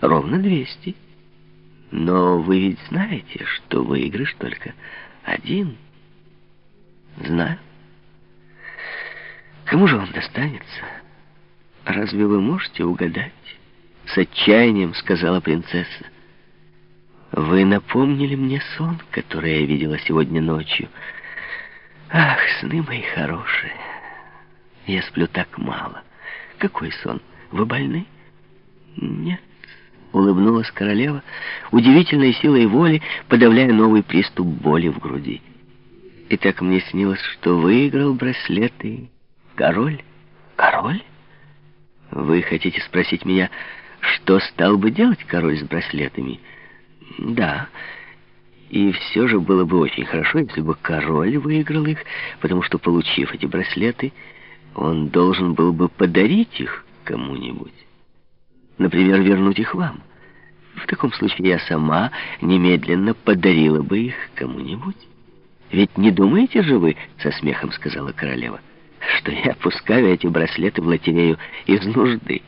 Ровно 200. Но вы ведь знаете, что выигрыш только один. Знаю. Кому же он достанется? Разве вы можете угадать? С отчаянием сказала принцесса. Вы напомнили мне сон, который я видела сегодня ночью. Ах, сны мои хорошие. Я сплю так мало. Какой сон? Вы больны? Нет. Улыбнулась королева, удивительной силой воли, подавляя новый приступ боли в груди. И так мне снилось, что выиграл браслеты король. Король? Вы хотите спросить меня, что стал бы делать король с браслетами? Да. И все же было бы очень хорошо, если бы король выиграл их, потому что, получив эти браслеты, он должен был бы подарить их кому-нибудь. Например, вернуть их вам. В таком случае я сама немедленно подарила бы их кому-нибудь. Ведь не думаете же вы, со смехом сказала королева, что я пускаю эти браслеты в лотерею из нужды.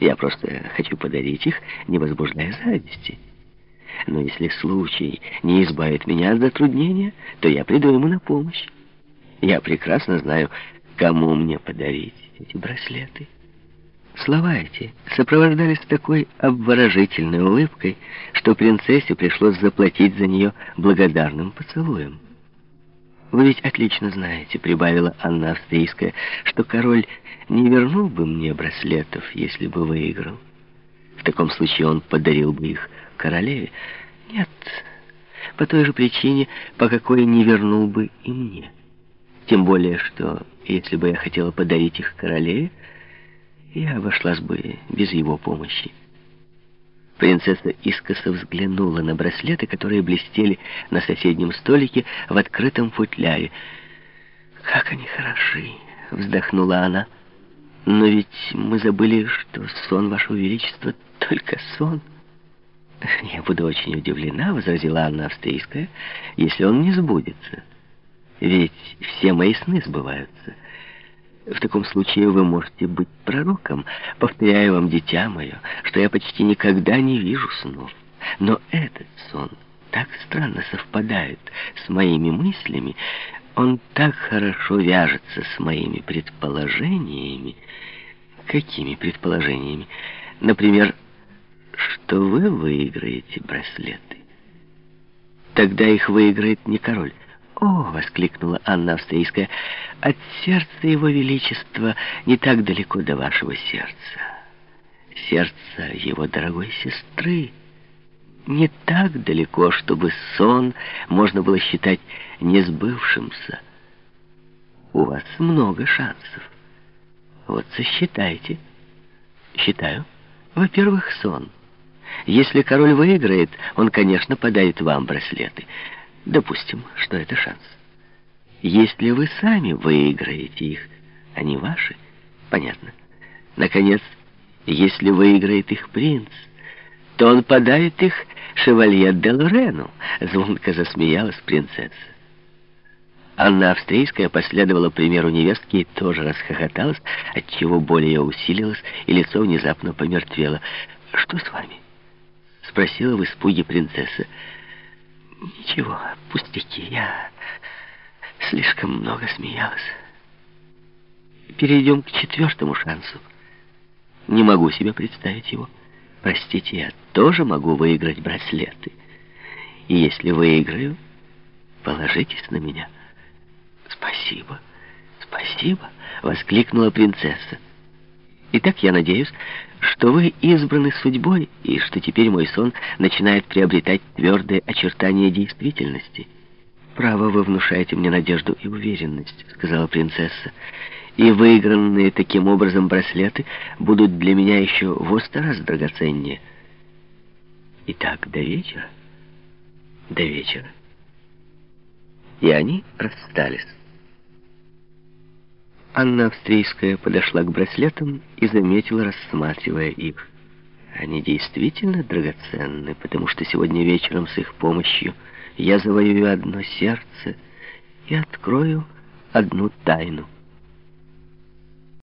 Я просто хочу подарить их, не возбуждая зависти. Но если случай не избавит меня от затруднения, то я приду ему на помощь. Я прекрасно знаю, кому мне подарить эти браслеты. Слова эти сопровождались такой обворожительной улыбкой, что принцессе пришлось заплатить за нее благодарным поцелуем. «Вы ведь отлично знаете», — прибавила Анна Австрийская, «что король не вернул бы мне браслетов, если бы выиграл. В таком случае он подарил бы их королеве. Нет, по той же причине, по какой не вернул бы и мне. Тем более, что если бы я хотела подарить их королеве, я обошлась бы без его помощи. Принцесса искоса взглянула на браслеты, которые блестели на соседнем столике в открытом футляре. «Как они хороши!» — вздохнула она. «Но ведь мы забыли, что сон, Ваше Величество, только сон». «Я буду очень удивлена», — возразила Анна Австрийская, «если он не сбудется. Ведь все мои сны сбываются». В таком случае вы можете быть пророком. Повторяю вам, дитя мое, что я почти никогда не вижу снов. Но этот сон так странно совпадает с моими мыслями, он так хорошо вяжется с моими предположениями. Какими предположениями? Например, что вы выиграете браслеты. Тогда их выиграет не король, «О!» — воскликнула Анна Австрийская. «От сердца его величества не так далеко до вашего сердца. Сердце его дорогой сестры не так далеко, чтобы сон можно было считать несбывшимся. У вас много шансов. Вот сосчитайте». «Считаю. Во-первых, сон». Если король выиграет, он, конечно, подарит вам браслеты. Допустим, что это шанс. Если вы сами выиграете их, они ваши, понятно. Наконец, если выиграет их принц, то он подарит их шевалье де Лорену, звонко засмеялась принцесса. Анна Австрийская последовала примеру невестки и тоже расхохоталась, отчего боль ее усилилась, и лицо внезапно помертвело. «Что с вами?» — спросила в испуге принцесса. Ничего, пустяки, я слишком много смеялась. Перейдем к четвертому шансу. Не могу себе представить его. Простите, я тоже могу выиграть браслеты. И если выиграю, положитесь на меня. Спасибо, спасибо, воскликнула принцесса. Итак, я надеюсь, что вы избраны судьбой, и что теперь мой сон начинает приобретать твердые очертания действительности. «Право, вы внушаете мне надежду и уверенность», — сказала принцесса. «И выигранные таким образом браслеты будут для меня еще в сто раз драгоценнее». Итак, до вечера. До вечера. И они расстались. Анна Австрийская подошла к браслетам и заметила, рассматривая их. Они действительно драгоценны, потому что сегодня вечером с их помощью я завоюю одно сердце и открою одну тайну.